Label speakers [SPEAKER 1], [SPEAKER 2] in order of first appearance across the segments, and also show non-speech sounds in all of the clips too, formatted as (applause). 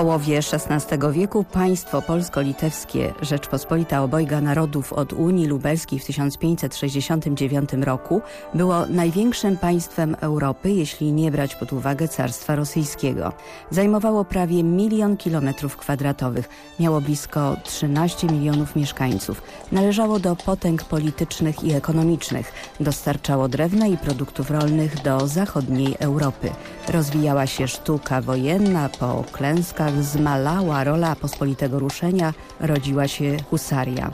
[SPEAKER 1] połowie XVI wieku państwo polsko-litewskie Rzeczpospolita Obojga Narodów od Unii Lubelskiej w 1569 roku było największym państwem Europy, jeśli nie brać pod uwagę Carstwa Rosyjskiego. Zajmowało prawie milion kilometrów kwadratowych, miało blisko 13 milionów mieszkańców. Należało do potęg politycznych i ekonomicznych, dostarczało drewna i produktów rolnych do zachodniej Europy. Rozwijała się sztuka wojenna, po klęskach zmalała rola pospolitego ruszenia, rodziła się husaria.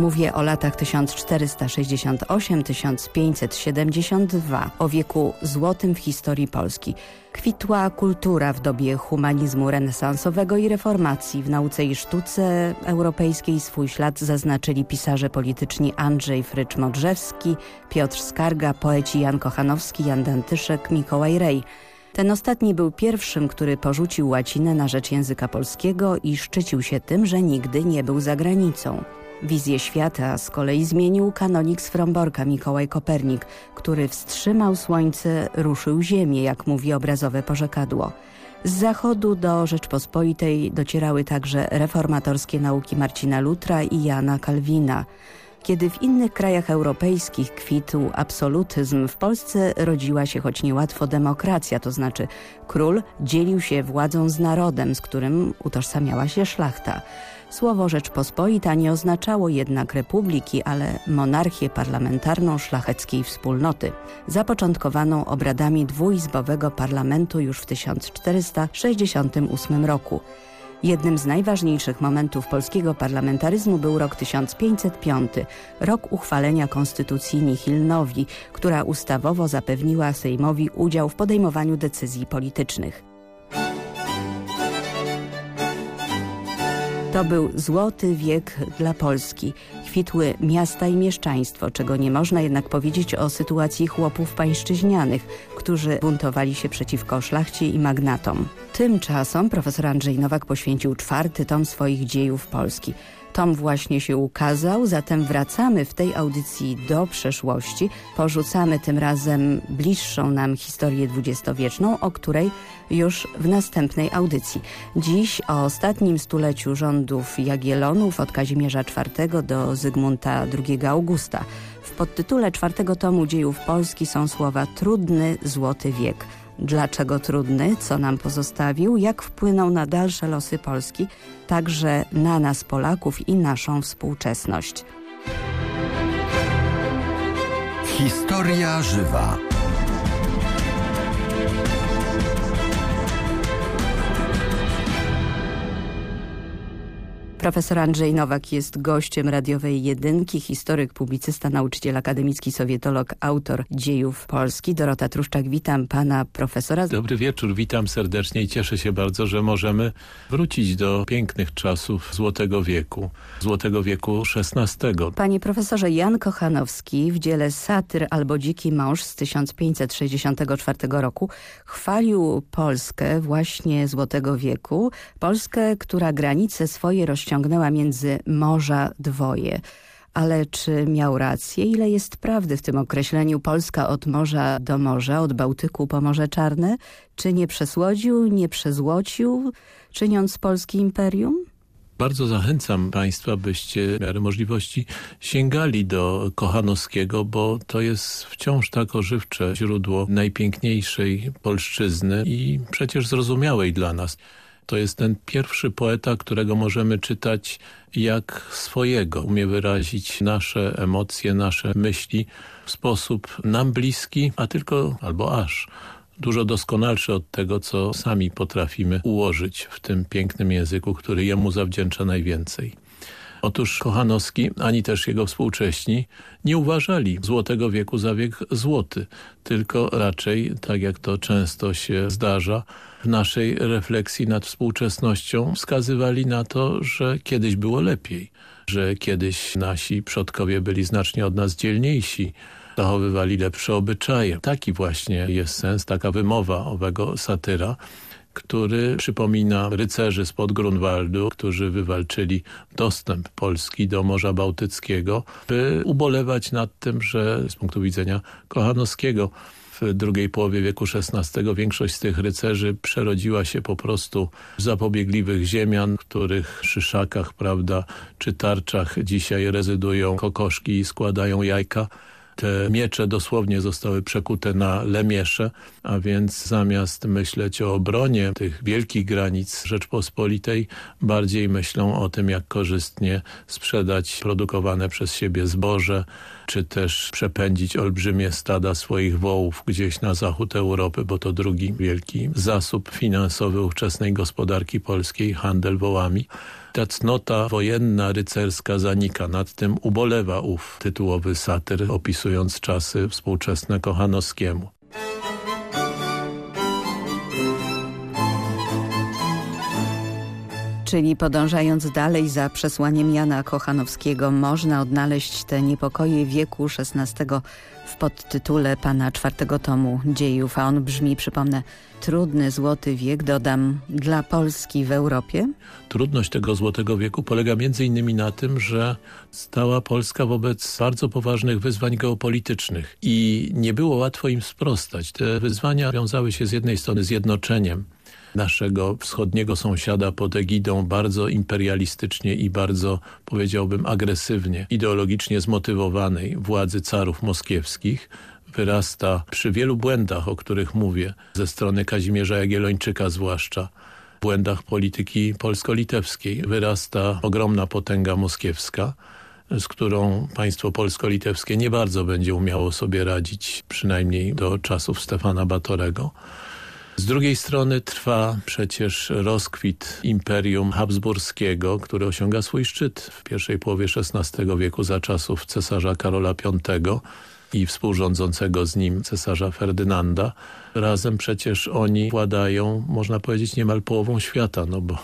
[SPEAKER 1] Mówię o latach 1468-1572, o wieku złotym w historii Polski. Kwitła kultura w dobie humanizmu renesansowego i reformacji. W nauce i sztuce europejskiej swój ślad zaznaczyli pisarze polityczni Andrzej Frycz-Modrzewski, Piotr Skarga, poeci Jan Kochanowski, Jan Dantyszek, Mikołaj Rej. Ten ostatni był pierwszym, który porzucił łacinę na rzecz języka polskiego i szczycił się tym, że nigdy nie był za granicą. Wizję świata z kolei zmienił kanonik z Fromborka Mikołaj Kopernik, który wstrzymał słońce, ruszył ziemię, jak mówi obrazowe porzekadło. Z zachodu do Rzeczpospolitej docierały także reformatorskie nauki Marcina Lutra i Jana Kalwina. Kiedy w innych krajach europejskich kwitł absolutyzm, w Polsce rodziła się choć niełatwo demokracja, to znaczy król dzielił się władzą z narodem, z którym utożsamiała się szlachta. Słowo Rzeczpospolita nie oznaczało jednak republiki, ale monarchię parlamentarną szlacheckiej wspólnoty, zapoczątkowaną obradami dwuizbowego parlamentu już w 1468 roku. Jednym z najważniejszych momentów polskiego parlamentaryzmu był rok 1505, rok uchwalenia Konstytucji Nihilnowi, która ustawowo zapewniła Sejmowi udział w podejmowaniu decyzji politycznych. To był złoty wiek dla Polski. Kwitły miasta i mieszczaństwo, czego nie można jednak powiedzieć o sytuacji chłopów pańszczyźnianych, którzy buntowali się przeciwko szlachcie i magnatom. Tymczasem profesor Andrzej Nowak poświęcił czwarty tom swoich dziejów Polski. Tom właśnie się ukazał, zatem wracamy w tej audycji do przeszłości. Porzucamy tym razem bliższą nam historię dwudziestowieczną, o której już w następnej audycji. Dziś o ostatnim stuleciu rządów Jagiellonów od Kazimierza IV do Zygmunta II Augusta. W podtytule czwartego tomu dziejów Polski są słowa trudny złoty wiek – dlaczego trudny, co nam pozostawił, jak wpłynął na dalsze losy Polski, także na nas Polaków i naszą współczesność.
[SPEAKER 2] Historia żywa.
[SPEAKER 1] Profesor Andrzej Nowak jest gościem radiowej jedynki, historyk, publicysta, nauczyciel akademicki, sowietolog, autor dziejów Polski. Dorota Truszczak, witam pana profesora.
[SPEAKER 3] Dobry wieczór, witam serdecznie i cieszę się bardzo, że możemy wrócić do pięknych czasów Złotego Wieku, Złotego Wieku XVI.
[SPEAKER 1] Panie profesorze, Jan Kochanowski w dziele Satyr albo Dziki Mąż z 1564 roku chwalił Polskę właśnie Złotego Wieku, Polskę, która granice swoje rozciągnęła ściągnęła między morza dwoje. Ale czy miał rację? Ile jest prawdy w tym określeniu Polska od morza do morza, od Bałtyku po Morze Czarne? Czy nie przesłodził, nie przezłocił, czyniąc Polski imperium?
[SPEAKER 3] Bardzo zachęcam Państwa, byście w miarę możliwości sięgali do Kochanowskiego, bo to jest wciąż tak ożywcze źródło najpiękniejszej polszczyzny i przecież zrozumiałej dla nas. To jest ten pierwszy poeta, którego możemy czytać jak swojego. Umie wyrazić nasze emocje, nasze myśli w sposób nam bliski, a tylko albo aż dużo doskonalszy od tego, co sami potrafimy ułożyć w tym pięknym języku, który jemu zawdzięcza najwięcej. Otóż Kochanowski, ani też jego współcześni nie uważali Złotego Wieku za wiek złoty, tylko raczej, tak jak to często się zdarza, w naszej refleksji nad współczesnością wskazywali na to, że kiedyś było lepiej, że kiedyś nasi przodkowie byli znacznie od nas dzielniejsi, zachowywali lepsze obyczaje. Taki właśnie jest sens, taka wymowa owego satyra. który przypomina rycerzy spod Grunwaldu, którzy wywalczyli dostęp Polski do Morza Bałtyckiego, by ubolewać nad tym, że z punktu widzenia Kochanowskiego w drugiej połowie wieku XVI większość z tych rycerzy przerodziła się po prostu w zapobiegliwych ziemian, których szyszakach prawda, czy tarczach dzisiaj rezydują kokoszki i składają jajka. Te miecze dosłownie zostały przekute na lemiesze, a więc zamiast myśleć o obronie tych wielkich granic Rzeczpospolitej, bardziej myślą o tym, jak korzystnie sprzedać produkowane przez siebie zboże, czy też przepędzić olbrzymie stada swoich wołów gdzieś na zachód Europy, bo to drugi wielki zasób finansowy ówczesnej gospodarki polskiej, handel wołami. Ta cnota wojenna, rycerska zanika. Nad tym ubolewa ów tytułowy satyr, opisując czasy współczesne Kochanowskiemu.
[SPEAKER 1] Czyli podążając dalej za przesłaniem Jana Kochanowskiego można odnaleźć te niepokoje wieku XVI w podtytule pana czwartego tomu dziejów, a on brzmi, przypomnę, trudny złoty wiek, dodam, dla Polski w Europie?
[SPEAKER 3] Trudność tego złotego wieku polega między innymi na tym, że stała Polska wobec bardzo poważnych wyzwań geopolitycznych i nie było łatwo im sprostać. Te wyzwania wiązały się z jednej strony zjednoczeniem naszego wschodniego sąsiada pod egidą bardzo imperialistycznie i bardzo, powiedziałbym, agresywnie, ideologicznie zmotywowanej władzy carów moskiewskich, wyrasta przy wielu błędach, o których mówię, ze strony Kazimierza Jagiellończyka zwłaszcza, błędach polityki polsko-litewskiej. Wyrasta ogromna potęga moskiewska, z którą państwo polsko-litewskie nie bardzo będzie umiało sobie radzić, przynajmniej do czasów Stefana Batorego. Z drugiej strony trwa przecież rozkwit Imperium Habsburskiego, które osiąga swój szczyt w pierwszej połowie XVI wieku za czasów cesarza Karola V i współrządzącego z nim cesarza Ferdynanda. Razem przecież oni władają, można powiedzieć, niemal połową świata, no bo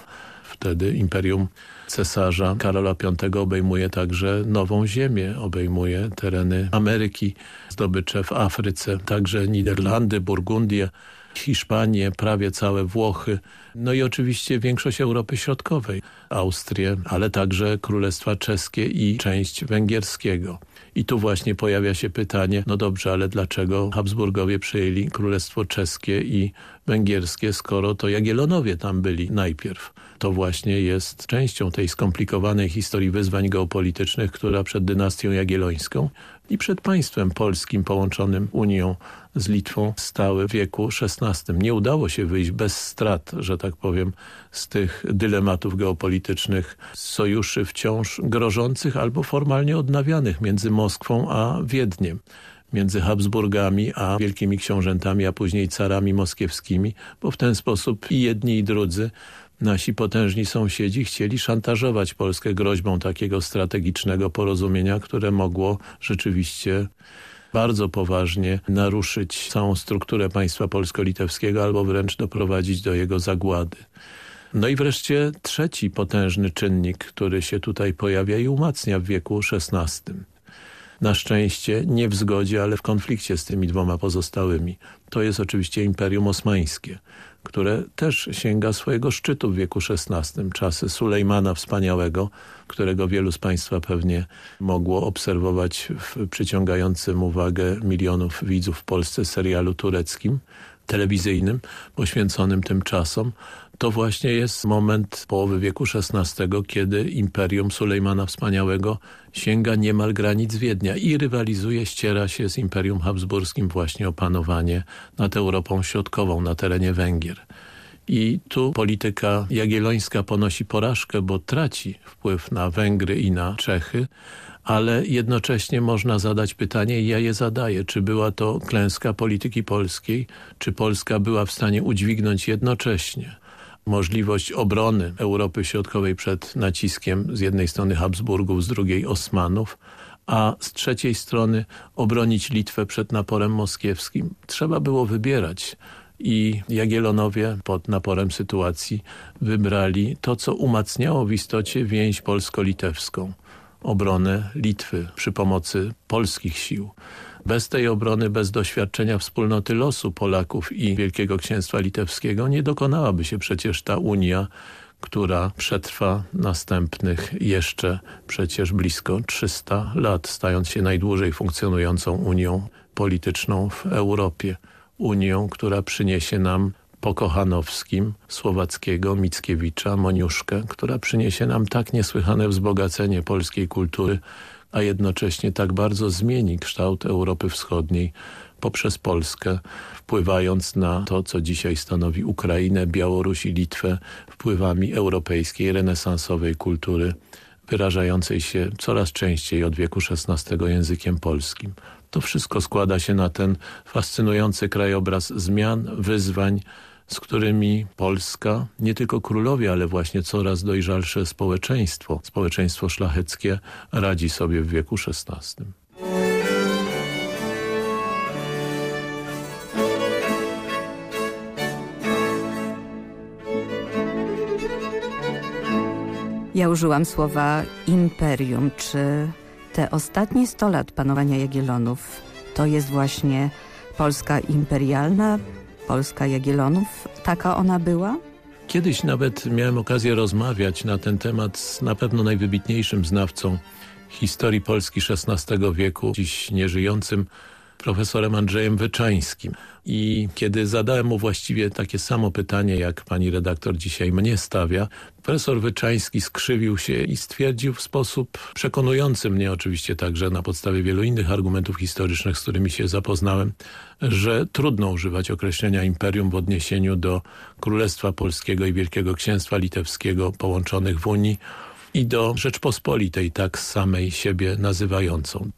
[SPEAKER 3] wtedy Imperium cesarza Karola V obejmuje także Nową Ziemię, obejmuje tereny Ameryki, zdobycze w Afryce, także Niderlandy, Burgundię, Hiszpanię, prawie całe Włochy, no i oczywiście większość Europy Środkowej, Austrię, ale także Królestwa Czeskie i część węgierskiego. I tu właśnie pojawia się pytanie, no dobrze, ale dlaczego Habsburgowie przejęli Królestwo Czeskie i Węgierskie, skoro to Jagiellonowie tam byli najpierw? To właśnie jest częścią tej skomplikowanej historii wyzwań geopolitycznych, która przed dynastią jagiellońską i przed państwem polskim połączonym Unią z Litwą stały w wieku XVI. Nie udało się wyjść bez strat, że tak powiem, z tych dylematów geopolitycznych, sojuszy wciąż grożących albo formalnie odnawianych między Moskwą a Wiedniem między Habsburgami a wielkimi książętami, a później carami moskiewskimi, bo w ten sposób i jedni i drudzy nasi potężni sąsiedzi chcieli szantażować Polskę groźbą takiego strategicznego porozumienia, które mogło rzeczywiście bardzo poważnie naruszyć całą strukturę państwa polsko-litewskiego albo wręcz doprowadzić do jego zagłady. No i wreszcie trzeci potężny czynnik, który się tutaj pojawia i umacnia w wieku XVI. Na szczęście nie w zgodzie, ale w konflikcie z tymi dwoma pozostałymi. To jest oczywiście Imperium Osmańskie które też sięga swojego szczytu w wieku XVI. Czasy Sulejmana Wspaniałego, którego wielu z Państwa pewnie mogło obserwować w przyciągającym uwagę milionów widzów w Polsce serialu tureckim, telewizyjnym, poświęconym tym czasom, to właśnie jest moment połowy wieku XVI, kiedy Imperium Sulejmana Wspaniałego sięga niemal granic Wiednia i rywalizuje, ściera się z Imperium Habsburskim właśnie o panowanie nad Europą Środkową, na terenie Węgier. I tu polityka jagiellońska ponosi porażkę, bo traci wpływ na Węgry i na Czechy, ale jednocześnie można zadać pytanie i ja je zadaję, czy była to klęska polityki polskiej, czy Polska była w stanie udźwignąć jednocześnie możliwość obrony Europy Środkowej przed naciskiem z jednej strony Habsburgów, z drugiej Osmanów, a z trzeciej strony obronić Litwę przed naporem moskiewskim. Trzeba było wybierać i Jagiellonowie pod naporem sytuacji wybrali to, co umacniało w istocie więź polsko-litewską, obronę Litwy przy pomocy polskich sił. Bez tej obrony, bez doświadczenia wspólnoty losu Polaków i Wielkiego Księstwa Litewskiego nie dokonałaby się przecież ta Unia, która przetrwa następnych jeszcze przecież blisko 300 lat, stając się najdłużej funkcjonującą Unią polityczną w Europie. Unią, która przyniesie nam po Kochanowskim, Słowackiego, Mickiewicza, Moniuszkę, która przyniesie nam tak niesłychane wzbogacenie polskiej kultury, a jednocześnie tak bardzo zmieni kształt Europy Wschodniej poprzez Polskę, wpływając na to, co dzisiaj stanowi Ukrainę, Białoruś i Litwę wpływami europejskiej, renesansowej kultury, wyrażającej się coraz częściej od wieku XVI językiem polskim. To wszystko składa się na ten fascynujący krajobraz zmian, wyzwań, z którymi Polska, nie tylko królowie, ale właśnie coraz dojrzalsze społeczeństwo, społeczeństwo szlacheckie radzi sobie w wieku XVI.
[SPEAKER 1] Ja użyłam słowa imperium. Czy te ostatnie 100 lat panowania Jagiellonów to jest właśnie Polska imperialna, Polska Jagiellonów? Taka ona była?
[SPEAKER 3] Kiedyś nawet miałem okazję rozmawiać na ten temat z na pewno najwybitniejszym znawcą historii Polski XVI wieku, dziś nieżyjącym profesorem Andrzejem Wyczańskim. I kiedy zadałem mu właściwie takie samo pytanie, jak pani redaktor dzisiaj mnie stawia, profesor Wyczański skrzywił się i stwierdził w sposób przekonujący mnie oczywiście także na podstawie wielu innych argumentów historycznych, z którymi się zapoznałem, że trudno używać określenia imperium w odniesieniu do Królestwa Polskiego i Wielkiego Księstwa Litewskiego połączonych w Unii i do Rzeczpospolitej tak samej siebie nazywającą.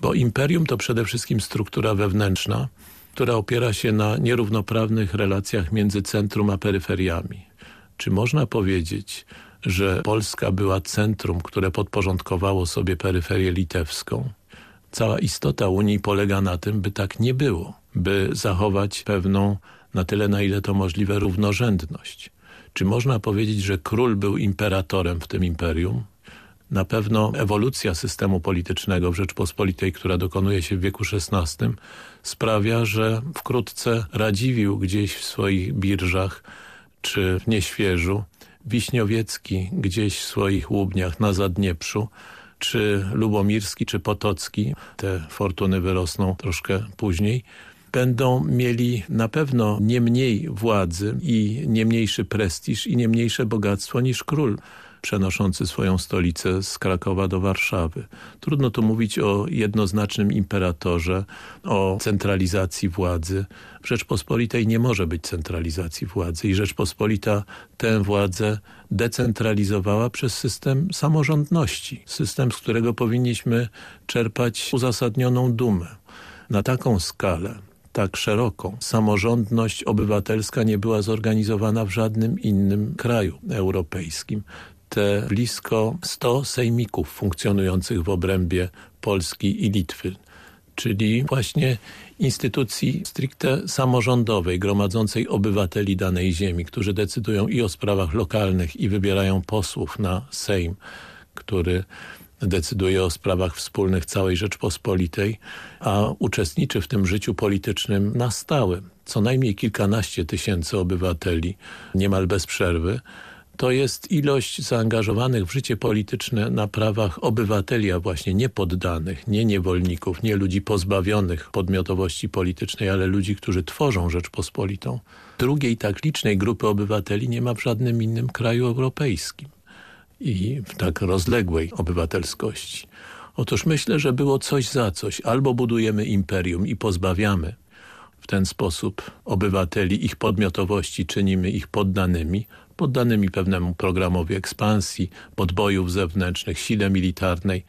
[SPEAKER 3] Bo imperium to przede wszystkim struktura wewnętrzna, która opiera się na nierównoprawnych relacjach między centrum a peryferiami. Czy można powiedzieć, że Polska była centrum, które podporządkowało sobie peryferię litewską? Cała istota Unii polega na tym, by tak nie było, by zachować pewną, na tyle na ile to możliwe, równorzędność. Czy można powiedzieć, że król był imperatorem w tym imperium? Na pewno ewolucja systemu politycznego w Rzeczpospolitej, która dokonuje się w wieku XVI, sprawia, że wkrótce Radziwił gdzieś w swoich birżach czy w Nieświeżu, Wiśniowiecki gdzieś w swoich łubniach na Zadnieprzu, czy Lubomirski, czy Potocki, te fortuny wyrosną troszkę później, będą mieli na pewno nie mniej władzy i nie mniejszy prestiż i nie mniejsze bogactwo niż król przenoszący swoją stolicę z Krakowa do Warszawy. Trudno tu mówić o jednoznacznym imperatorze, o centralizacji władzy. W Rzeczpospolitej nie może być centralizacji władzy i Rzeczpospolita tę władzę decentralizowała przez system samorządności. System, z którego powinniśmy czerpać uzasadnioną dumę. Na taką skalę tak szeroką. Samorządność obywatelska nie była zorganizowana w żadnym innym kraju europejskim te blisko 100 sejmików funkcjonujących w obrębie Polski i Litwy, czyli właśnie instytucji stricte samorządowej, gromadzącej obywateli danej ziemi, którzy decydują i o sprawach lokalnych i wybierają posłów na Sejm, który decyduje o sprawach wspólnych całej Rzeczpospolitej, a uczestniczy w tym życiu politycznym na stałe. Co najmniej kilkanaście tysięcy obywateli, niemal bez przerwy, to jest ilość zaangażowanych w życie polityczne na prawach obywateli, a właśnie nie poddanych, nie niewolników, nie ludzi pozbawionych podmiotowości politycznej, ale ludzi, którzy tworzą Rzeczpospolitą. Drugiej tak licznej grupy obywateli nie ma w żadnym innym kraju europejskim i w tak rozległej obywatelskości. Otóż myślę, że było coś za coś. Albo budujemy imperium i pozbawiamy w ten sposób obywateli ich podmiotowości, czynimy ich poddanymi, poddanymi pewnemu programowi ekspansji, podbojów zewnętrznych, sile militarnej,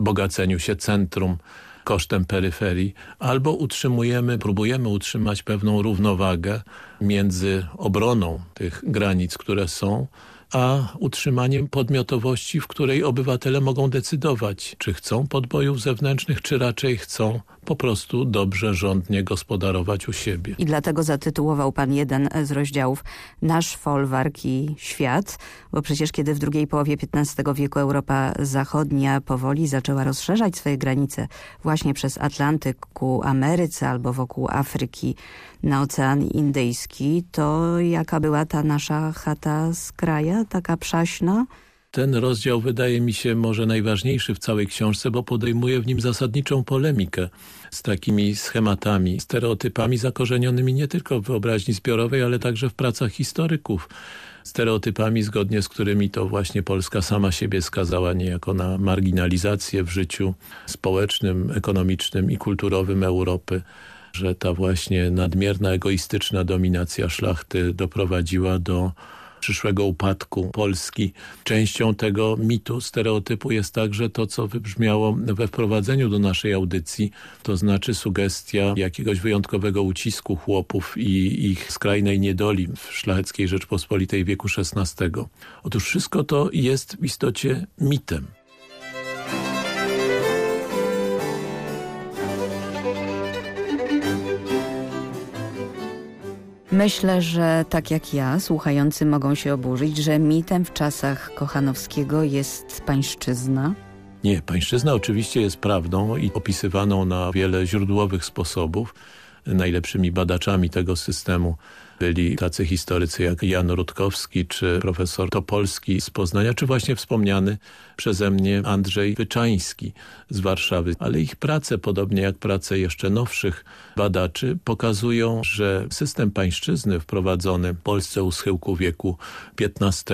[SPEAKER 3] bogaceniu się centrum kosztem peryferii, albo utrzymujemy, próbujemy utrzymać pewną równowagę między obroną tych granic, które są, a utrzymaniem podmiotowości, w której obywatele mogą decydować, czy chcą podbojów zewnętrznych, czy raczej chcą po prostu dobrze, rządnie gospodarować u siebie.
[SPEAKER 1] I dlatego zatytułował pan jeden z rozdziałów Nasz folwark i świat, bo przecież kiedy w drugiej połowie XV wieku Europa Zachodnia powoli zaczęła rozszerzać swoje granice właśnie przez Atlantyk ku Ameryce albo wokół Afryki na Ocean Indyjski, to jaka była ta nasza chata z kraja, taka przaśna?
[SPEAKER 3] Ten rozdział wydaje mi się może najważniejszy w całej książce, bo podejmuje w nim zasadniczą polemikę z takimi schematami, stereotypami zakorzenionymi nie tylko w wyobraźni zbiorowej, ale także w pracach historyków. Stereotypami, zgodnie z którymi to właśnie Polska sama siebie skazała niejako na marginalizację w życiu społecznym, ekonomicznym i kulturowym Europy że ta właśnie nadmierna, egoistyczna dominacja szlachty doprowadziła do przyszłego upadku Polski. Częścią tego mitu, stereotypu jest także to, co wybrzmiało we wprowadzeniu do naszej audycji, to znaczy sugestia jakiegoś wyjątkowego ucisku chłopów i ich skrajnej niedoli w szlacheckiej Rzeczpospolitej wieku XVI. Otóż wszystko to jest w istocie mitem.
[SPEAKER 1] Myślę, że tak jak ja, słuchający mogą się oburzyć, że mitem w czasach Kochanowskiego jest pańszczyzna.
[SPEAKER 3] Nie, pańszczyzna oczywiście jest prawdą i opisywaną na wiele źródłowych sposobów. Najlepszymi badaczami tego systemu byli tacy historycy jak Jan Rutkowski czy profesor Topolski z Poznania, czy właśnie wspomniany przeze mnie Andrzej Wyczański z Warszawy. Ale ich prace, podobnie jak prace jeszcze nowszych badaczy, pokazują, że system pańszczyzny wprowadzony w Polsce u schyłku wieku XV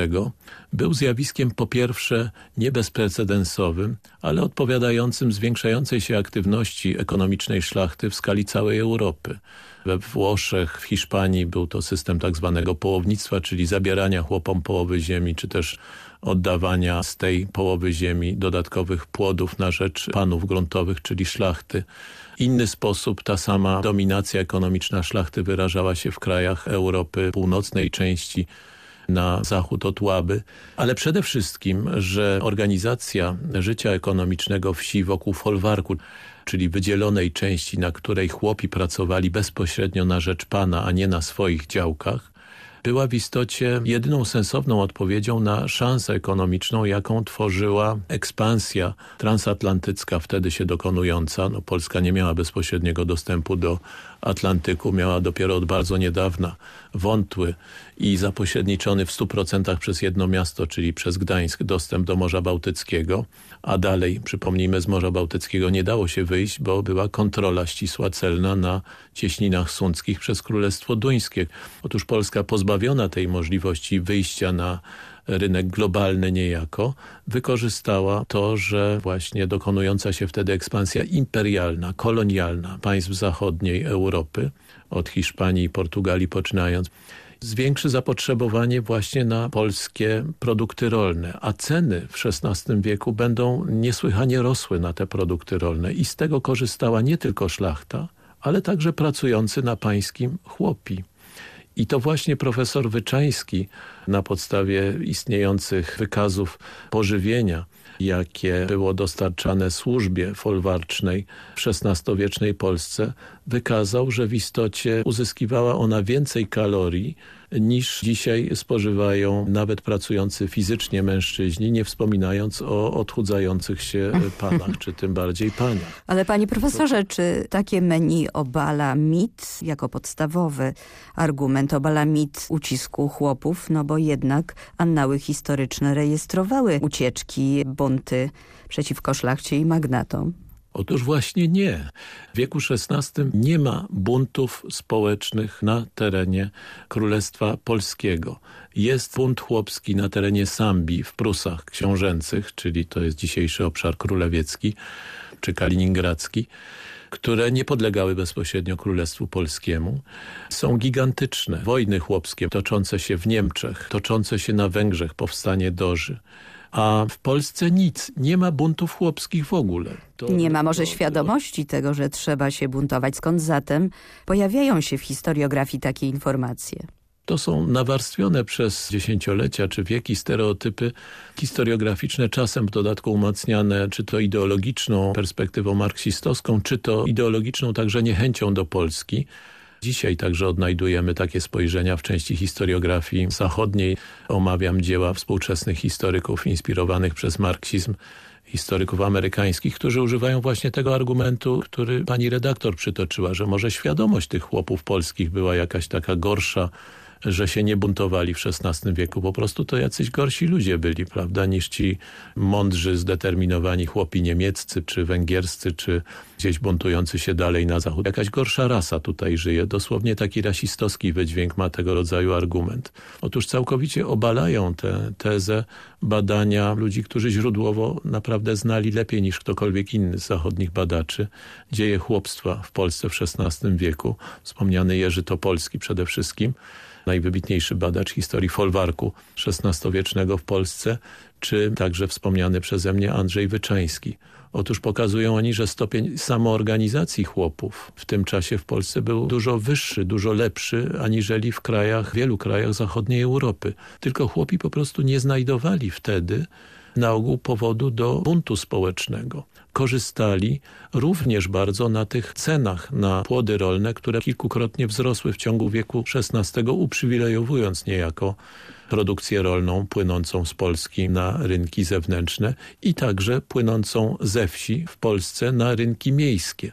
[SPEAKER 3] był zjawiskiem po pierwsze nie bezprecedensowym, ale odpowiadającym zwiększającej się aktywności ekonomicznej szlachty w skali całej Europy. We Włoszech, w Hiszpanii był to system tak zwanego połownictwa, czyli zabierania chłopom połowy ziemi, czy też oddawania z tej połowy ziemi dodatkowych płodów na rzecz panów gruntowych, czyli szlachty. Inny sposób ta sama dominacja ekonomiczna szlachty wyrażała się w krajach Europy północnej części na zachód od Łaby, ale przede wszystkim, że organizacja życia ekonomicznego wsi wokół folwarku czyli wydzielonej części, na której chłopi pracowali bezpośrednio na rzecz Pana, a nie na swoich działkach, była w istocie jedyną sensowną odpowiedzią na szansę ekonomiczną, jaką tworzyła ekspansja transatlantycka wtedy się dokonująca. No, Polska nie miała bezpośredniego dostępu do Atlantyku, miała dopiero od bardzo niedawna wątły i zapośredniczony w 100% przez jedno miasto, czyli przez Gdańsk, dostęp do Morza Bałtyckiego, a dalej, przypomnijmy, z Morza Bałtyckiego nie dało się wyjść, bo była kontrola ścisła celna na cieśninach sądzkich przez Królestwo Duńskie. Otóż Polska pozbawiona tej możliwości wyjścia na rynek globalny niejako, wykorzystała to, że właśnie dokonująca się wtedy ekspansja imperialna, kolonialna państw zachodniej Europy, od Hiszpanii i Portugalii poczynając, zwiększy zapotrzebowanie właśnie na polskie produkty rolne, a ceny w XVI wieku będą niesłychanie rosły na te produkty rolne i z tego korzystała nie tylko szlachta, ale także pracujący na pańskim chłopi. I to właśnie profesor Wyczański na podstawie istniejących wykazów pożywienia, jakie było dostarczane służbie folwarcznej w XVI-wiecznej Polsce, wykazał, że w istocie uzyskiwała ona więcej kalorii niż dzisiaj spożywają nawet pracujący fizycznie mężczyźni, nie wspominając o odchudzających się (laughs) panach, czy tym bardziej paniach.
[SPEAKER 1] Ale panie profesorze, czy takie menu obala mit jako podstawowy argument, obala mit ucisku chłopów, no bo jednak annały historyczne rejestrowały ucieczki, bunty przeciwko szlachcie i magnatom?
[SPEAKER 3] Otóż właśnie nie. W wieku XVI nie ma buntów społecznych na terenie Królestwa Polskiego. Jest bunt chłopski na terenie Sambii w Prusach Książęcych, czyli to jest dzisiejszy obszar królewiecki czy kaliningradzki które nie podlegały bezpośrednio Królestwu Polskiemu. Są gigantyczne wojny chłopskie toczące się w Niemczech, toczące się na Węgrzech, powstanie Doży a w Polsce nic. Nie ma buntów chłopskich w ogóle.
[SPEAKER 1] To, nie ma może to, świadomości tego, że trzeba się buntować. Skąd zatem pojawiają się w historiografii takie informacje?
[SPEAKER 3] To są nawarstwione przez dziesięciolecia czy wieki stereotypy historiograficzne, czasem w dodatku umacniane czy to ideologiczną perspektywą marksistowską, czy to ideologiczną także niechęcią do Polski. Dzisiaj także odnajdujemy takie spojrzenia w części historiografii zachodniej. Omawiam dzieła współczesnych historyków inspirowanych przez marksizm, historyków amerykańskich, którzy używają właśnie tego argumentu, który pani redaktor przytoczyła, że może świadomość tych chłopów polskich była jakaś taka gorsza, że się nie buntowali w XVI wieku. Po prostu to jacyś gorsi ludzie byli, prawda, niż ci mądrzy, zdeterminowani chłopi niemieccy, czy węgierscy, czy gdzieś buntujący się dalej na zachód. Jakaś gorsza rasa tutaj żyje. Dosłownie taki rasistowski wydźwięk ma tego rodzaju argument. Otóż całkowicie obalają tę tezę badania ludzi, którzy źródłowo naprawdę znali lepiej niż ktokolwiek inny z zachodnich badaczy dzieje chłopstwa w Polsce w XVI wieku. Wspomniany Jerzy Topolski przede wszystkim najwybitniejszy badacz historii folwarku XVI-wiecznego w Polsce, czy także wspomniany przeze mnie Andrzej Wyczański. Otóż pokazują oni, że stopień samoorganizacji chłopów w tym czasie w Polsce był dużo wyższy, dużo lepszy, aniżeli w krajach, wielu krajach zachodniej Europy. Tylko chłopi po prostu nie znajdowali wtedy na ogół powodu do buntu społecznego. Korzystali również bardzo na tych cenach na płody rolne, które kilkukrotnie wzrosły w ciągu wieku XVI, uprzywilejowując niejako produkcję rolną płynącą z Polski na rynki zewnętrzne i także płynącą ze wsi w Polsce na rynki miejskie.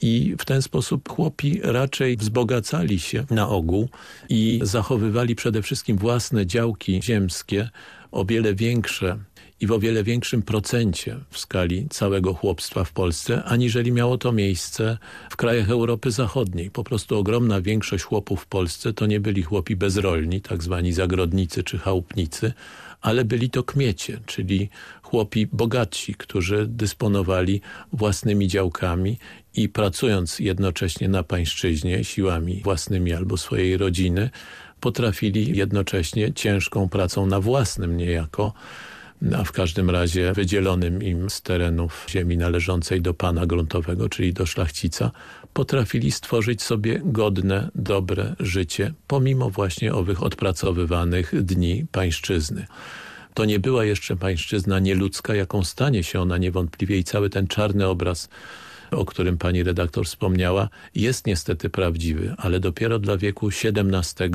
[SPEAKER 3] I w ten sposób chłopi raczej wzbogacali się na ogół i zachowywali przede wszystkim własne działki ziemskie o wiele większe i w o wiele większym procencie w skali całego chłopstwa w Polsce, aniżeli miało to miejsce w krajach Europy Zachodniej. Po prostu ogromna większość chłopów w Polsce to nie byli chłopi bezrolni, tak zwani zagrodnicy czy chałupnicy, ale byli to kmiecie, czyli chłopi bogatsi, którzy dysponowali własnymi działkami i pracując jednocześnie na pańszczyźnie siłami własnymi albo swojej rodziny, potrafili jednocześnie ciężką pracą na własnym niejako a w każdym razie wydzielonym im z terenów ziemi należącej do pana gruntowego, czyli do szlachcica, potrafili stworzyć sobie godne, dobre życie, pomimo właśnie owych odpracowywanych dni pańszczyzny. To nie była jeszcze pańszczyzna nieludzka, jaką stanie się ona niewątpliwie i cały ten czarny obraz o którym pani redaktor wspomniała, jest niestety prawdziwy, ale dopiero dla wieku XVII,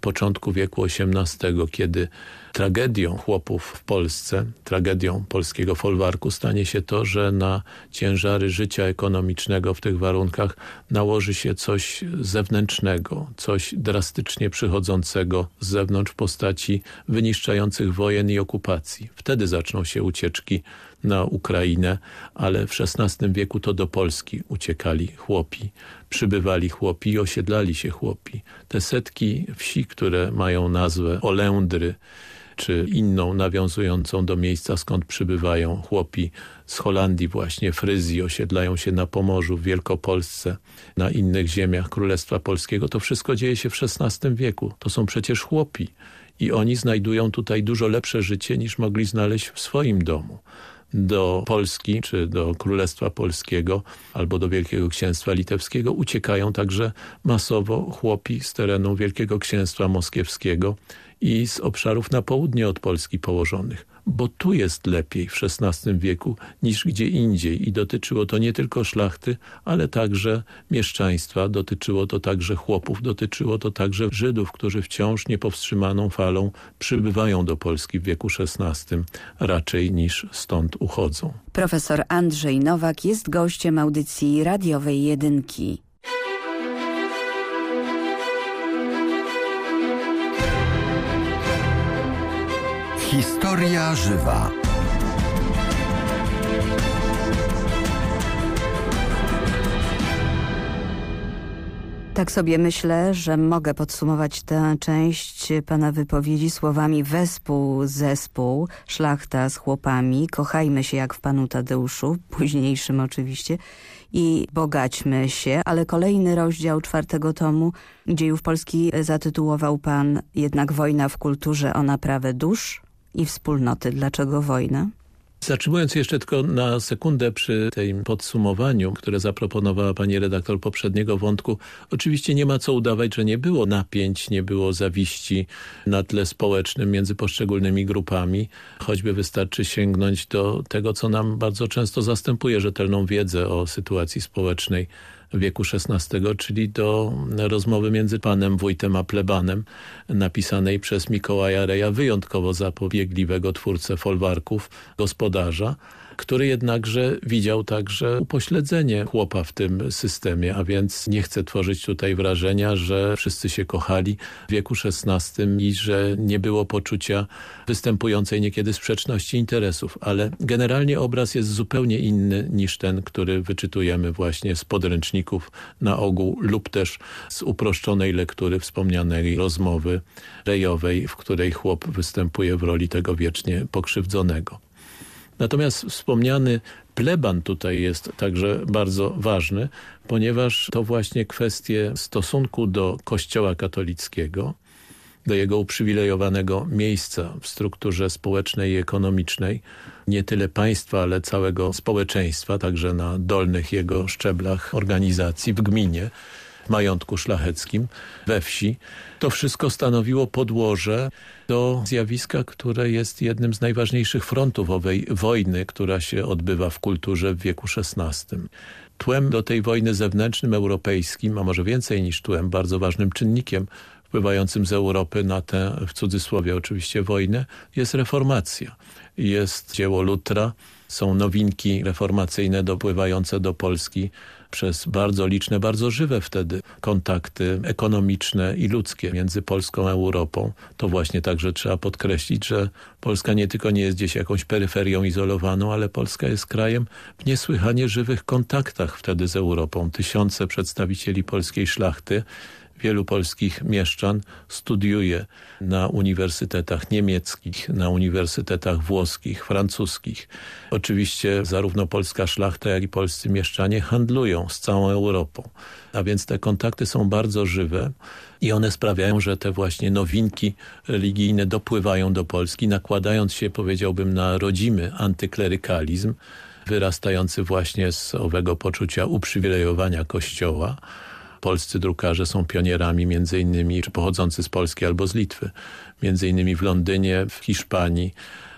[SPEAKER 3] początku wieku XVIII, kiedy tragedią chłopów w Polsce, tragedią polskiego folwarku stanie się to, że na ciężary życia ekonomicznego w tych warunkach nałoży się coś zewnętrznego, coś drastycznie przychodzącego z zewnątrz w postaci wyniszczających wojen i okupacji. Wtedy zaczną się ucieczki na Ukrainę, ale w XVI wieku to do Polski uciekali chłopi, przybywali chłopi i osiedlali się chłopi. Te setki wsi, które mają nazwę Olędry, czy inną nawiązującą do miejsca, skąd przybywają chłopi z Holandii właśnie, Fryzji, osiedlają się na Pomorzu, w Wielkopolsce, na innych ziemiach Królestwa Polskiego. To wszystko dzieje się w XVI wieku. To są przecież chłopi i oni znajdują tutaj dużo lepsze życie niż mogli znaleźć w swoim domu do Polski, czy do Królestwa Polskiego, albo do Wielkiego Księstwa Litewskiego uciekają także masowo chłopi z terenu Wielkiego Księstwa Moskiewskiego i z obszarów na południe od Polski położonych bo tu jest lepiej w XVI wieku niż gdzie indziej i dotyczyło to nie tylko szlachty, ale także mieszczaństwa, dotyczyło to także chłopów, dotyczyło to także Żydów, którzy wciąż niepowstrzymaną falą przybywają do Polski w wieku XVI raczej niż stąd uchodzą.
[SPEAKER 1] Profesor Andrzej Nowak jest gościem audycji radiowej Jedynki.
[SPEAKER 2] Historia żywa.
[SPEAKER 1] Tak sobie myślę, że mogę podsumować tę część pana wypowiedzi słowami wespół, zespół, szlachta z chłopami, kochajmy się jak w panu Tadeuszu, późniejszym oczywiście, i bogaćmy się, ale kolejny rozdział czwartego tomu dziejów Polski zatytułował pan jednak wojna w kulturze o naprawę dusz, i wspólnoty. Dlaczego wojna?
[SPEAKER 3] Zatrzymując jeszcze tylko na sekundę przy tym podsumowaniu, które zaproponowała pani redaktor poprzedniego wątku, oczywiście nie ma co udawać, że nie było napięć, nie było zawiści na tle społecznym między poszczególnymi grupami. Choćby wystarczy sięgnąć do tego, co nam bardzo często zastępuje rzetelną wiedzę o sytuacji społecznej wieku XVI, czyli do rozmowy między panem wójtem a plebanem napisanej przez Mikołaja Reja, wyjątkowo zapobiegliwego twórcę folwarków, gospodarza, który jednakże widział także upośledzenie chłopa w tym systemie, a więc nie chce tworzyć tutaj wrażenia, że wszyscy się kochali w wieku XVI i że nie było poczucia występującej niekiedy sprzeczności interesów, ale generalnie obraz jest zupełnie inny niż ten, który wyczytujemy właśnie z podręczników na ogół lub też z uproszczonej lektury wspomnianej rozmowy rejowej, w której chłop występuje w roli tego wiecznie pokrzywdzonego. Natomiast wspomniany pleban tutaj jest także bardzo ważny, ponieważ to właśnie kwestie stosunku do kościoła katolickiego, do jego uprzywilejowanego miejsca w strukturze społecznej i ekonomicznej, nie tyle państwa, ale całego społeczeństwa, także na dolnych jego szczeblach organizacji w gminie, majątku szlacheckim we wsi. To wszystko stanowiło podłoże do zjawiska, które jest jednym z najważniejszych frontów owej wojny, która się odbywa w kulturze w wieku XVI. Tłem do tej wojny zewnętrznym europejskim, a może więcej niż tłem, bardzo ważnym czynnikiem wpływającym z Europy na tę, w cudzysłowie oczywiście, wojnę, jest reformacja. Jest dzieło Lutra, są nowinki reformacyjne dopływające do Polski przez bardzo liczne, bardzo żywe wtedy kontakty ekonomiczne i ludzkie między Polską a Europą. To właśnie także trzeba podkreślić, że Polska nie tylko nie jest gdzieś jakąś peryferią izolowaną, ale Polska jest krajem w niesłychanie żywych kontaktach wtedy z Europą. Tysiące przedstawicieli polskiej szlachty wielu polskich mieszczan studiuje na uniwersytetach niemieckich, na uniwersytetach włoskich, francuskich. Oczywiście zarówno polska szlachta, jak i polscy mieszczanie handlują z całą Europą. A więc te kontakty są bardzo żywe i one sprawiają, że te właśnie nowinki religijne dopływają do Polski, nakładając się, powiedziałbym, na rodzimy antyklerykalizm, wyrastający właśnie z owego poczucia uprzywilejowania Kościoła, polscy drukarze są pionierami między innymi, czy pochodzący z Polski albo z Litwy, między innymi w Londynie, w Hiszpanii.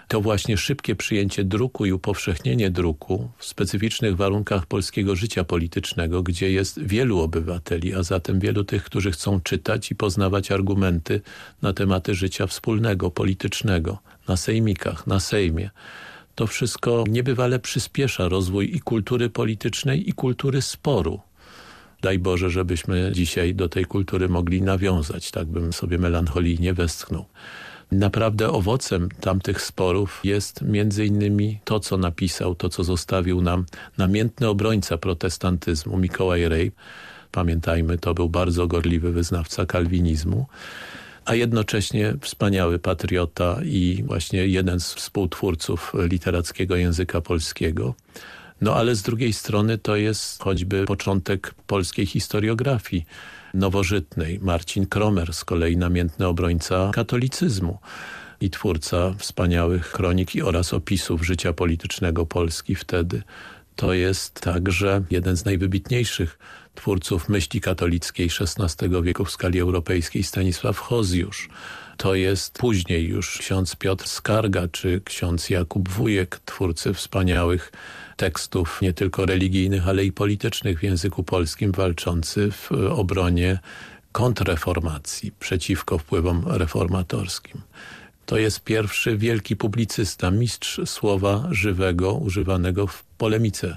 [SPEAKER 3] To właśnie szybkie przyjęcie druku i upowszechnienie druku w specyficznych warunkach polskiego życia politycznego, gdzie jest wielu obywateli, a zatem wielu tych, którzy chcą czytać i poznawać argumenty na tematy życia wspólnego, politycznego, na sejmikach, na sejmie. To wszystko niebywale przyspiesza rozwój i kultury politycznej i kultury sporu Daj Boże, żebyśmy dzisiaj do tej kultury mogli nawiązać, tak bym sobie melancholijnie westchnął. Naprawdę owocem tamtych sporów jest między innymi to, co napisał, to, co zostawił nam namiętny obrońca protestantyzmu Mikołaj Rej. Pamiętajmy, to był bardzo gorliwy wyznawca kalwinizmu a jednocześnie wspaniały patriota i właśnie jeden z współtwórców literackiego języka polskiego. No ale z drugiej strony to jest choćby początek polskiej historiografii nowożytnej. Marcin Kromer, z kolei namiętny obrońca katolicyzmu i twórca wspaniałych kroniki oraz opisów życia politycznego Polski wtedy. To jest także jeden z najwybitniejszych twórców myśli katolickiej XVI wieku w skali europejskiej Stanisław Hozjusz. To jest później już ksiądz Piotr Skarga czy ksiądz Jakub Wujek, twórcy wspaniałych tekstów nie tylko religijnych, ale i politycznych w języku polskim walczący w obronie kontrreformacji przeciwko wpływom reformatorskim. To jest pierwszy wielki publicysta, mistrz słowa żywego używanego w polemice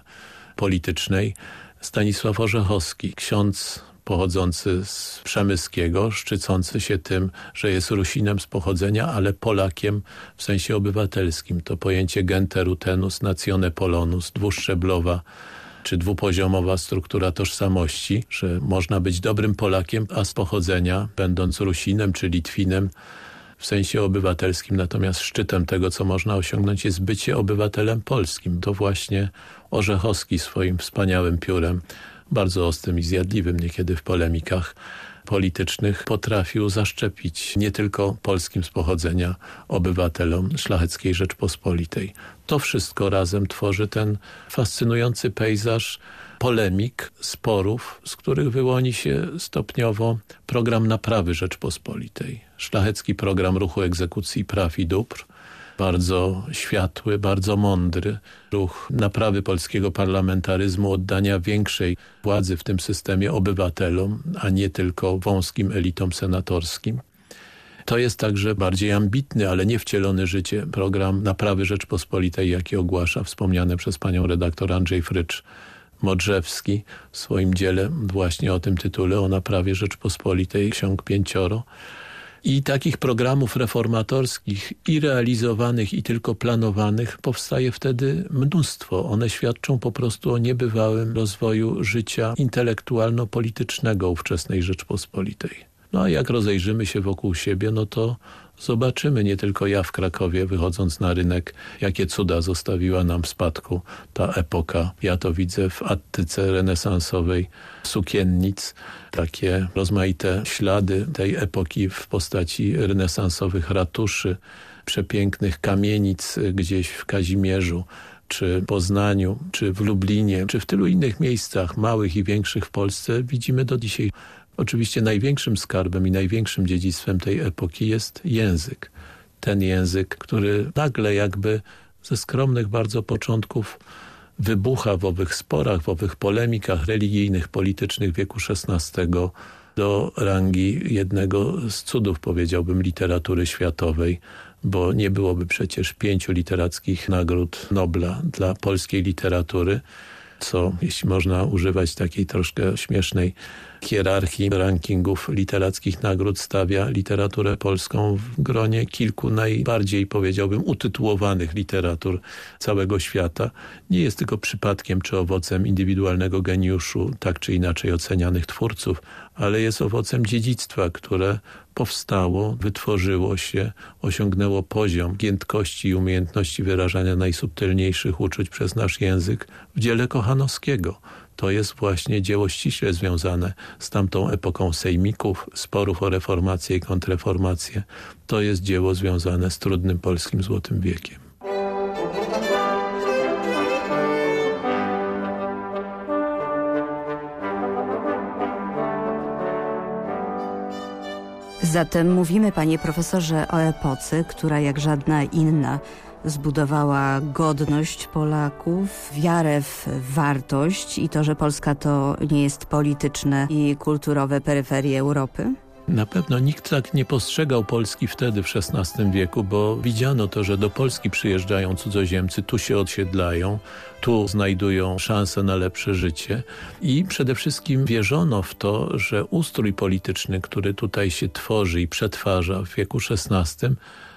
[SPEAKER 3] politycznej. Stanisław Orzechowski, ksiądz pochodzący z Przemyskiego, szczycący się tym, że jest Rusinem z pochodzenia, ale Polakiem w sensie obywatelskim. To pojęcie genteru tenus natione polonus, dwuszczeblowa czy dwupoziomowa struktura tożsamości, że można być dobrym Polakiem, a z pochodzenia, będąc Rusinem czy Litwinem, w sensie obywatelskim, natomiast szczytem tego, co można osiągnąć jest bycie obywatelem polskim. To właśnie Orzechowski swoim wspaniałym piórem bardzo ostrym i zjadliwym niekiedy w polemikach, politycznych potrafił zaszczepić nie tylko polskim z pochodzenia obywatelom szlacheckiej Rzeczpospolitej. To wszystko razem tworzy ten fascynujący pejzaż polemik, sporów, z których wyłoni się stopniowo program naprawy Rzeczpospolitej. Szlachecki program ruchu egzekucji praw i dóbr, bardzo światły, bardzo mądry ruch naprawy polskiego parlamentaryzmu, oddania większej władzy w tym systemie obywatelom, a nie tylko wąskim elitom senatorskim. To jest także bardziej ambitny, ale nie wcielony życie program naprawy Rzeczpospolitej, jaki ogłasza wspomniany przez panią redaktor Andrzej Frycz Modrzewski w swoim dziele właśnie o tym tytule, o naprawie Rzeczpospolitej, ksiąg pięcioro. I takich programów reformatorskich i realizowanych i tylko planowanych powstaje wtedy mnóstwo. One świadczą po prostu o niebywałym rozwoju życia intelektualno-politycznego ówczesnej Rzeczpospolitej. No a jak rozejrzymy się wokół siebie, no to zobaczymy nie tylko ja w Krakowie, wychodząc na rynek, jakie cuda zostawiła nam w spadku ta epoka. Ja to widzę w attyce renesansowej sukiennic, takie rozmaite ślady tej epoki w postaci renesansowych ratuszy, przepięknych kamienic gdzieś w Kazimierzu, czy Poznaniu, czy w Lublinie, czy w tylu innych miejscach, małych i większych w Polsce, widzimy do dzisiaj Oczywiście największym skarbem i największym dziedzictwem tej epoki jest język. Ten język, który nagle jakby ze skromnych bardzo początków wybucha w owych sporach, w owych polemikach religijnych, politycznych wieku XVI do rangi jednego z cudów, powiedziałbym, literatury światowej, bo nie byłoby przecież pięciu literackich nagród Nobla dla polskiej literatury, co, jeśli można używać takiej troszkę śmiesznej hierarchii rankingów literackich nagród stawia literaturę polską w gronie kilku najbardziej, powiedziałbym, utytułowanych literatur całego świata. Nie jest tylko przypadkiem czy owocem indywidualnego geniuszu, tak czy inaczej ocenianych twórców, ale jest owocem dziedzictwa, które powstało, wytworzyło się, osiągnęło poziom giętkości i umiejętności wyrażania najsubtelniejszych uczuć przez nasz język w dziele Kochanowskiego to jest właśnie dzieło ściśle związane z tamtą epoką sejmików, sporów o reformację i kontreformację. To jest dzieło związane z trudnym polskim złotym wiekiem.
[SPEAKER 1] Zatem mówimy, panie profesorze, o epoce, która jak żadna inna zbudowała godność Polaków, wiarę w wartość i to, że Polska to nie jest polityczne i kulturowe peryferie Europy?
[SPEAKER 3] Na pewno nikt tak nie postrzegał Polski wtedy w XVI wieku, bo widziano to, że do Polski przyjeżdżają cudzoziemcy, tu się osiedlają, tu znajdują szansę na lepsze życie i przede wszystkim wierzono w to, że ustrój polityczny, który tutaj się tworzy i przetwarza w wieku XVI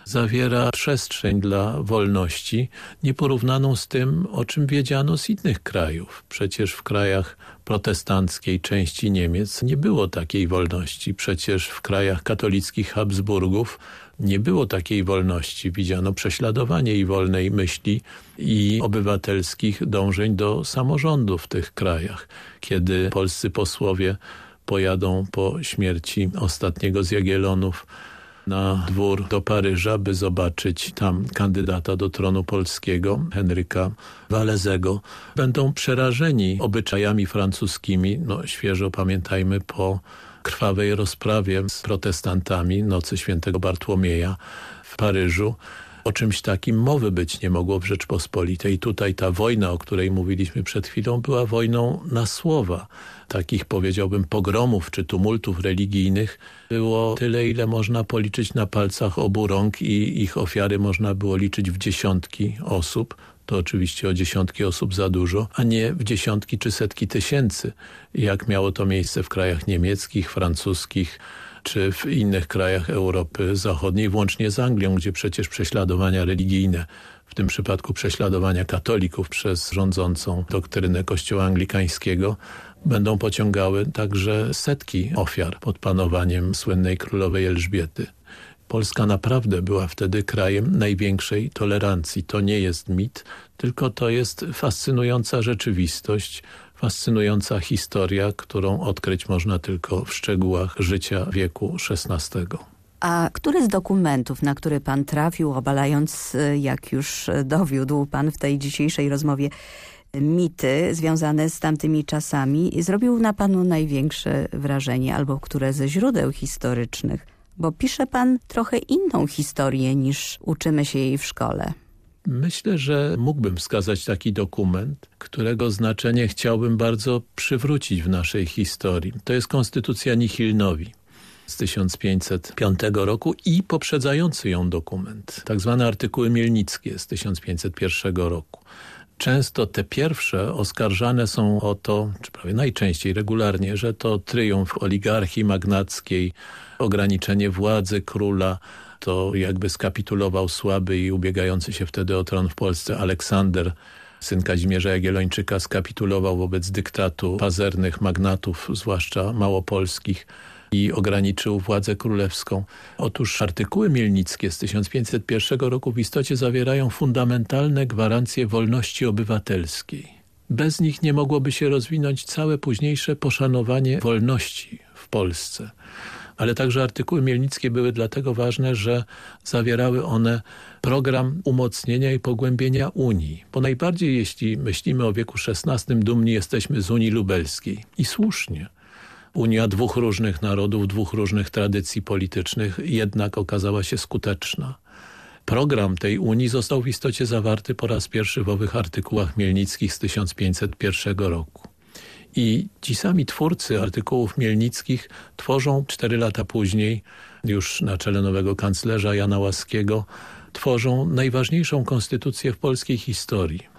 [SPEAKER 3] zawiera przestrzeń dla wolności nieporównaną z tym, o czym wiedziano z innych krajów. Przecież w krajach protestanckiej części Niemiec nie było takiej wolności. Przecież w krajach katolickich Habsburgów nie było takiej wolności. Widziano prześladowanie i wolnej myśli i obywatelskich dążeń do samorządu w tych krajach. Kiedy polscy posłowie pojadą po śmierci ostatniego z Jagiellonów na dwór do Paryża, by zobaczyć tam kandydata do tronu polskiego, Henryka Walezego. Będą przerażeni obyczajami francuskimi, no świeżo pamiętajmy po krwawej rozprawie z protestantami Nocy Świętego Bartłomieja w Paryżu. O czymś takim mowy być nie mogło w Rzeczpospolitej. Tutaj ta wojna, o której mówiliśmy przed chwilą, była wojną na słowa. Takich powiedziałbym pogromów czy tumultów religijnych było tyle, ile można policzyć na palcach obu rąk i ich ofiary można było liczyć w dziesiątki osób to oczywiście o dziesiątki osób za dużo, a nie w dziesiątki czy setki tysięcy, jak miało to miejsce w krajach niemieckich, francuskich, czy w innych krajach Europy Zachodniej, włącznie z Anglią, gdzie przecież prześladowania religijne, w tym przypadku prześladowania katolików przez rządzącą doktrynę kościoła anglikańskiego, będą pociągały także setki ofiar pod panowaniem słynnej królowej Elżbiety. Polska naprawdę była wtedy krajem największej tolerancji. To nie jest mit, tylko to jest fascynująca rzeczywistość, fascynująca historia, którą odkryć można tylko w szczegółach życia wieku XVI.
[SPEAKER 1] A który z dokumentów, na który pan trafił, obalając, jak już dowiódł pan w tej dzisiejszej rozmowie, mity związane z tamtymi czasami, zrobił na panu największe wrażenie, albo które ze źródeł historycznych? Bo pisze pan trochę inną historię niż uczymy się jej w szkole.
[SPEAKER 3] Myślę, że mógłbym wskazać taki dokument, którego znaczenie chciałbym bardzo przywrócić w naszej historii. To jest Konstytucja Nihilnowi z 1505 roku i poprzedzający ją dokument, tak zwane artykuły mielnickie z 1501 roku. Często te pierwsze oskarżane są o to, czy prawie najczęściej, regularnie, że to tryumf oligarchii magnackiej, ograniczenie władzy króla, to jakby skapitulował słaby i ubiegający się wtedy o tron w Polsce Aleksander, syn Kazimierza Jagiellończyka, skapitulował wobec dyktatu pazernych magnatów, zwłaszcza małopolskich, i ograniczył władzę królewską. Otóż artykuły mielnickie z 1501 roku w istocie zawierają fundamentalne gwarancje wolności obywatelskiej. Bez nich nie mogłoby się rozwinąć całe późniejsze poszanowanie wolności w Polsce ale także artykuły mielnickie były dlatego ważne, że zawierały one program umocnienia i pogłębienia Unii. Bo najbardziej, jeśli myślimy o wieku XVI, dumni jesteśmy z Unii Lubelskiej. I słusznie. Unia dwóch różnych narodów, dwóch różnych tradycji politycznych jednak okazała się skuteczna. Program tej Unii został w istocie zawarty po raz pierwszy w owych artykułach mielnickich z 1501 roku. I ci sami twórcy artykułów mielnickich tworzą cztery lata później, już na czele nowego kanclerza Jana Łaskiego, tworzą najważniejszą konstytucję w polskiej historii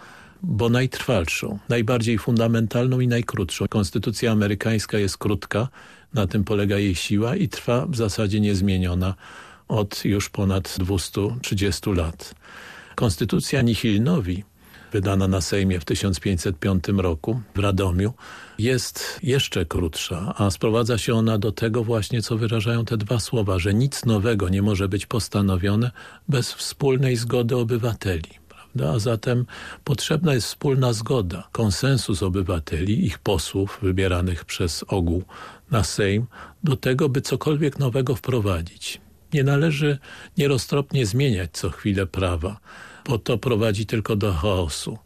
[SPEAKER 3] bo najtrwalszą, najbardziej fundamentalną i najkrótszą. Konstytucja amerykańska jest krótka, na tym polega jej siła i trwa w zasadzie niezmieniona od już ponad 230 lat. Konstytucja Nihilnowi, wydana na Sejmie w 1505 roku w Radomiu, jest jeszcze krótsza, a sprowadza się ona do tego właśnie, co wyrażają te dwa słowa, że nic nowego nie może być postanowione bez wspólnej zgody obywateli. A zatem potrzebna jest wspólna zgoda, konsensus obywateli, ich posłów wybieranych przez ogół na Sejm do tego, by cokolwiek nowego wprowadzić. Nie należy nieroztropnie zmieniać co chwilę prawa, bo to prowadzi tylko do chaosu.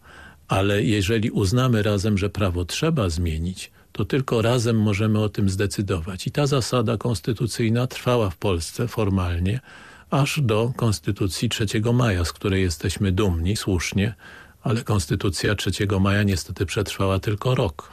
[SPEAKER 3] Ale jeżeli uznamy razem, że prawo trzeba zmienić, to tylko razem możemy o tym zdecydować. I ta zasada konstytucyjna trwała w Polsce formalnie aż do Konstytucji 3 maja, z której jesteśmy dumni, słusznie, ale Konstytucja 3 maja niestety przetrwała tylko rok,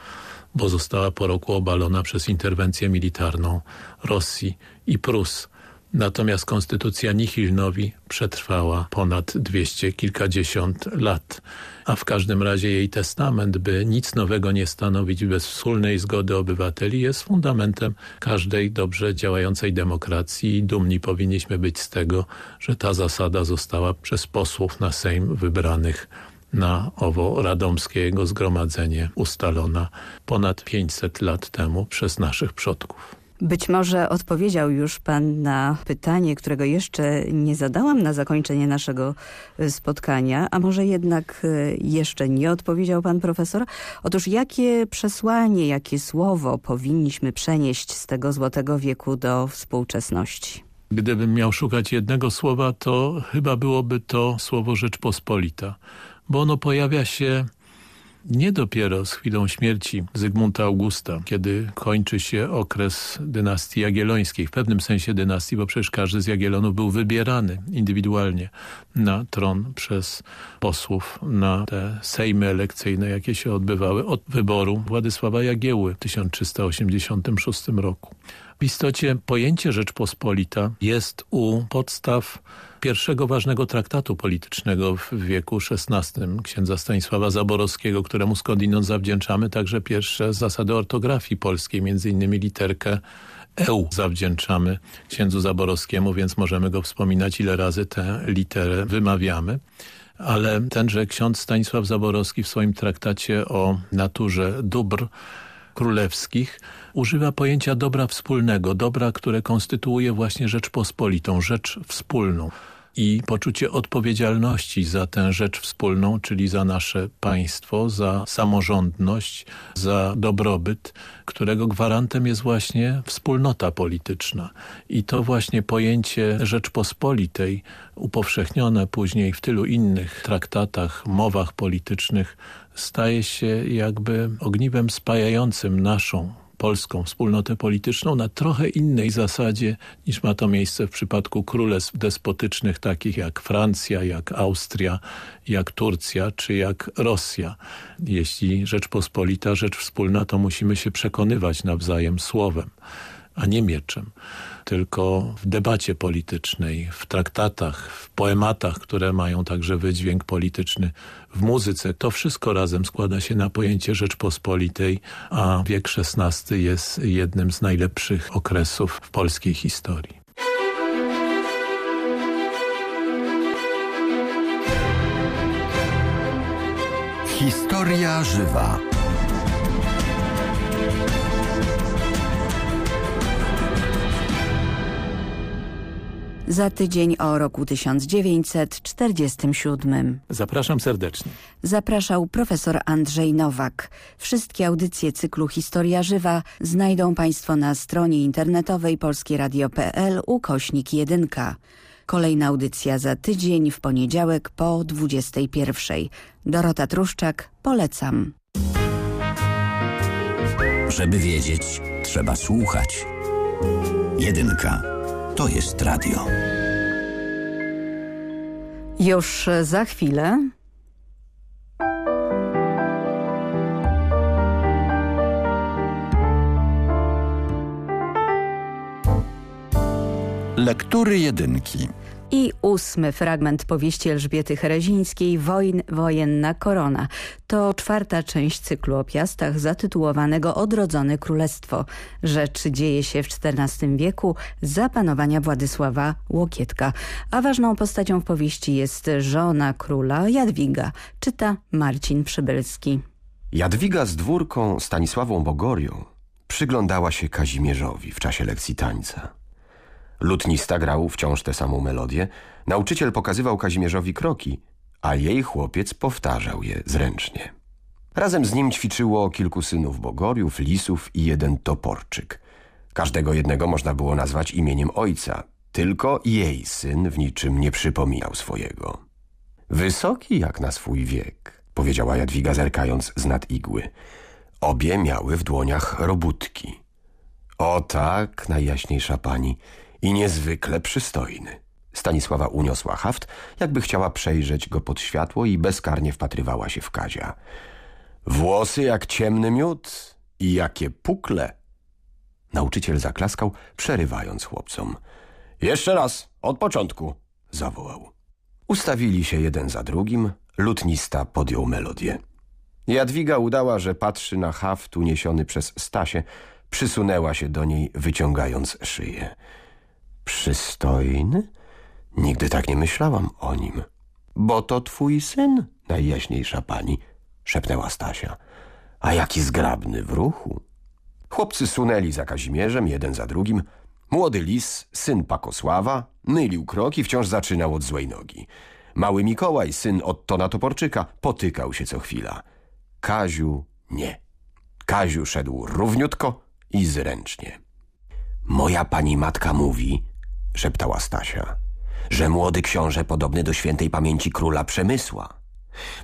[SPEAKER 3] bo została po roku obalona przez interwencję militarną Rosji i Prus. Natomiast konstytucja Nihilnowi przetrwała ponad dwieście kilkadziesiąt lat, a w każdym razie jej testament, by nic nowego nie stanowić bez wspólnej zgody obywateli jest fundamentem każdej dobrze działającej demokracji i dumni powinniśmy być z tego, że ta zasada została przez posłów na Sejm wybranych na owo radomskiego zgromadzenie ustalona ponad 500 lat temu przez naszych przodków.
[SPEAKER 1] Być może odpowiedział już pan na pytanie, którego jeszcze nie zadałam na zakończenie naszego y, spotkania, a może jednak y, jeszcze nie odpowiedział pan profesor. Otóż jakie przesłanie, jakie słowo powinniśmy przenieść z tego złotego wieku do współczesności?
[SPEAKER 3] Gdybym miał szukać jednego słowa, to chyba byłoby to słowo Rzeczpospolita, bo ono pojawia się nie dopiero z chwilą śmierci Zygmunta Augusta, kiedy kończy się okres dynastii jagiellońskiej, w pewnym sensie dynastii, bo przecież każdy z Jagiellonów był wybierany indywidualnie na tron przez posłów na te sejmy elekcyjne, jakie się odbywały od wyboru Władysława Jagieły w 1386 roku. W istocie pojęcie Rzeczpospolita jest u podstaw pierwszego ważnego traktatu politycznego w wieku XVI księdza Stanisława Zaborowskiego, któremu skądinąd zawdzięczamy także pierwsze zasady ortografii polskiej, między innymi literkę EU zawdzięczamy księdzu Zaborowskiemu, więc możemy go wspominać, ile razy tę literę wymawiamy. Ale tenże ksiądz Stanisław Zaborowski w swoim traktacie o naturze dóbr królewskich używa pojęcia dobra wspólnego, dobra, które konstytuuje właśnie Rzeczpospolitą, rzecz wspólną. i poczucie odpowiedzialności za tę rzecz wspólną, czyli za nasze państwo, za samorządność, za dobrobyt, którego gwarantem jest właśnie wspólnota polityczna. I to właśnie pojęcie Rzeczpospolitej, upowszechnione później w tylu innych traktatach, mowach politycznych, staje się jakby ogniwem spajającym naszą polską wspólnotę polityczną na trochę innej zasadzie niż ma to miejsce w przypadku królestw despotycznych takich jak Francja, jak Austria, jak Turcja czy jak Rosja. Jeśli Rzeczpospolita, rzecz wspólna, to musimy się przekonywać nawzajem słowem a nie mieczem, tylko w debacie politycznej, w traktatach, w poematach, które mają także wydźwięk polityczny, w muzyce. To wszystko razem składa się na pojęcie Rzeczpospolitej, a wiek XVI jest jednym z najlepszych okresów w polskiej historii.
[SPEAKER 2] Historia żywa.
[SPEAKER 1] Za tydzień o roku 1947.
[SPEAKER 3] Zapraszam serdecznie.
[SPEAKER 1] Zapraszał profesor Andrzej Nowak. Wszystkie audycje cyklu Historia Żywa znajdą Państwo na stronie internetowej polskieradio.pl ukośnik 1. Kolejna audycja za tydzień w poniedziałek po 21. Dorota Truszczak, polecam.
[SPEAKER 4] Żeby wiedzieć, trzeba słuchać. Jedynka. To jest radio.
[SPEAKER 1] Już za chwilę
[SPEAKER 2] Lektury jedynki
[SPEAKER 1] i ósmy fragment powieści Elżbiety Herezińskiej Wojn, Wojenna Korona. To czwarta część cyklu o piastach zatytułowanego Odrodzone Królestwo. Rzecz dzieje się w XIV wieku za panowania Władysława Łokietka, a ważną postacią w powieści jest żona króla Jadwiga, czyta Marcin Przybylski.
[SPEAKER 5] Jadwiga z dwórką Stanisławą Bogorią przyglądała się Kazimierzowi w czasie lekcji tańca. Lutnista grał wciąż tę samą melodię, nauczyciel pokazywał Kazimierzowi kroki, a jej chłopiec powtarzał je zręcznie. Razem z nim ćwiczyło kilku synów Bogoriów, Lisów i jeden Toporczyk. Każdego jednego można było nazwać imieniem ojca, tylko jej syn w niczym nie przypominał swojego. Wysoki jak na swój wiek, powiedziała Jadwiga zerkając z nad igły. Obie miały w dłoniach robótki. O tak, najjaśniejsza pani, i niezwykle przystojny. Stanisława uniosła haft, jakby chciała przejrzeć go pod światło i bezkarnie wpatrywała się w Kazia. Włosy jak ciemny miód i jakie pukle. Nauczyciel zaklaskał, przerywając chłopcom. Jeszcze raz, od początku, zawołał. Ustawili się jeden za drugim, lutnista podjął melodię. Jadwiga udała, że patrzy na haft uniesiony przez Stasie, przysunęła się do niej, wyciągając szyję. Przystojny? Nigdy tak nie myślałam o nim. Bo to twój syn, najjaśniejsza pani, szepnęła Stasia. A jaki zgrabny w ruchu. Chłopcy sunęli za Kazimierzem, jeden za drugim. Młody lis, syn Pakosława, mylił kroki, wciąż zaczynał od złej nogi. Mały Mikołaj, syn Ottona Toporczyka, potykał się co chwila. Kaziu nie. Kaziu szedł równiutko i zręcznie. Moja pani matka mówi, szeptała Stasia, że młody książę podobny do świętej pamięci króla Przemysła.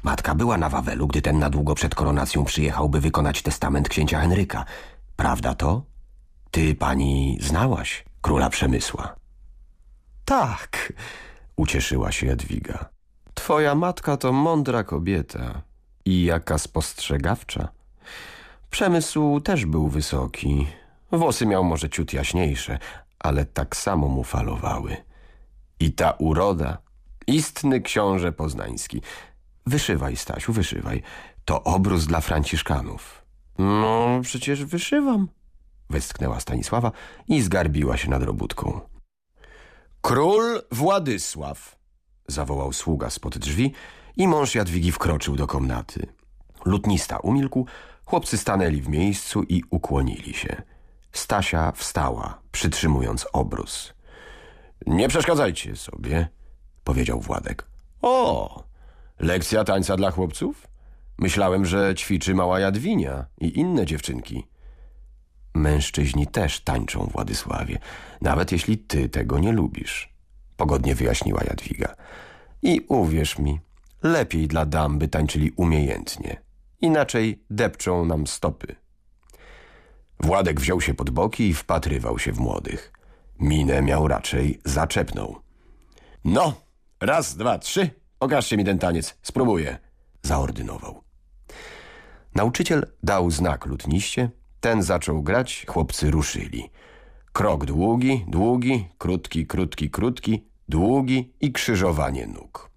[SPEAKER 5] Matka była na Wawelu, gdy ten na długo przed koronacją przyjechał, by wykonać testament księcia Henryka. Prawda to? Ty, pani, znałaś króla Przemysła. Tak, ucieszyła się Jadwiga. Twoja matka to mądra kobieta i jaka spostrzegawcza. Przemysł też był wysoki. Włosy miał może ciut jaśniejsze, ale tak samo mu falowały. I ta uroda, istny książę poznański. Wyszywaj, Stasiu, wyszywaj. To obrus dla franciszkanów. No, przecież wyszywam, westchnęła Stanisława i zgarbiła się nad robótką. Król Władysław, zawołał sługa spod drzwi i mąż Jadwigi wkroczył do komnaty. Lutnista umilkł, chłopcy stanęli w miejscu i ukłonili się. Stasia wstała, przytrzymując obrus. Nie przeszkadzajcie sobie, powiedział Władek. O, lekcja tańca dla chłopców? Myślałem, że ćwiczy mała Jadwinia i inne dziewczynki. Mężczyźni też tańczą, Władysławie, nawet jeśli ty tego nie lubisz, pogodnie wyjaśniła Jadwiga. I uwierz mi, lepiej dla dam, by tańczyli umiejętnie. Inaczej depczą nam stopy. Władek wziął się pod boki i wpatrywał się w młodych. Minę miał raczej zaczepną. No, raz, dwa, trzy, pokażcie mi ten taniec, spróbuję, zaordynował. Nauczyciel dał znak lutniście, ten zaczął grać, chłopcy ruszyli. Krok długi, długi, krótki, krótki, krótki, długi i krzyżowanie nóg.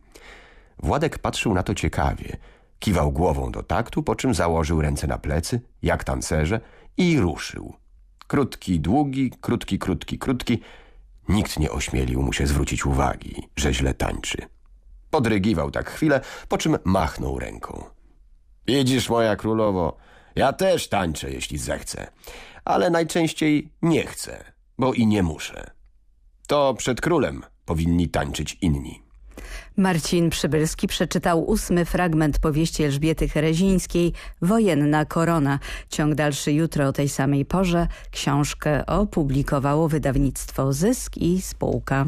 [SPEAKER 5] Władek patrzył na to ciekawie, kiwał głową do taktu, po czym założył ręce na plecy, jak tancerze i ruszył. Krótki, długi, krótki, krótki, krótki. Nikt nie ośmielił mu się zwrócić uwagi, że źle tańczy. Podrygiwał tak chwilę, po czym machnął ręką. Widzisz, moja królowo, ja też tańczę, jeśli zechcę, ale najczęściej nie chcę, bo i nie muszę. To przed królem powinni tańczyć inni.
[SPEAKER 1] Marcin Przybylski przeczytał ósmy fragment powieści Elżbiety Herezińskiej Wojenna korona. Ciąg dalszy jutro o tej samej porze. Książkę opublikowało wydawnictwo Zysk i Spółka.